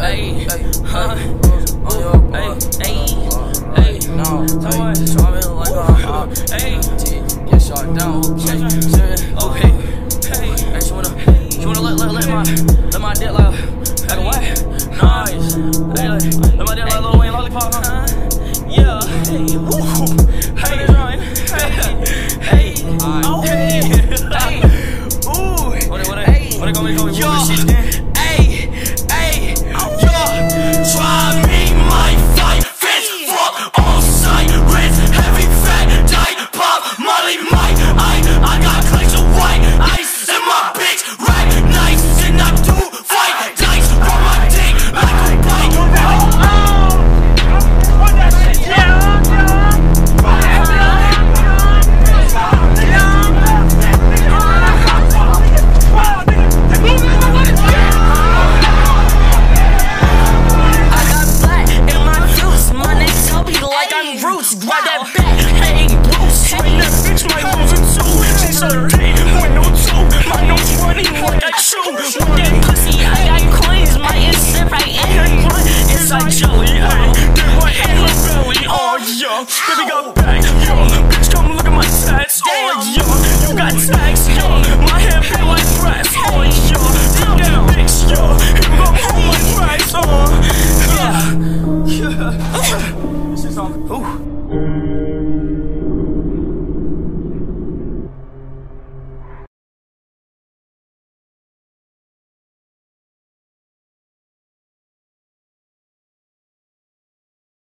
Hey, huh? Hey, hey, hey, no, hey, so I been like, uh, hey, get shot down, okay, okay, hey, hey, she wanna, she wanna let, let, let my, let my dick like, like what? Nice, hey, let, let my dick like Lil Wayne lollipop, huh? Yeah, hey, woo, hey, hey, hey, oh, hey, hey, ooh, what it, what it, what it gonna make, gonna make, Yo. shit, then? Ayy, loose. Why that back hang loose? When that bitch might lose it too. She's hurting. One no two. My nose running like I chew. My that pussy, I got coins. My instant right in her butt. It's like Joey. Hey, get my hand belly. Oh yeah, baby got back.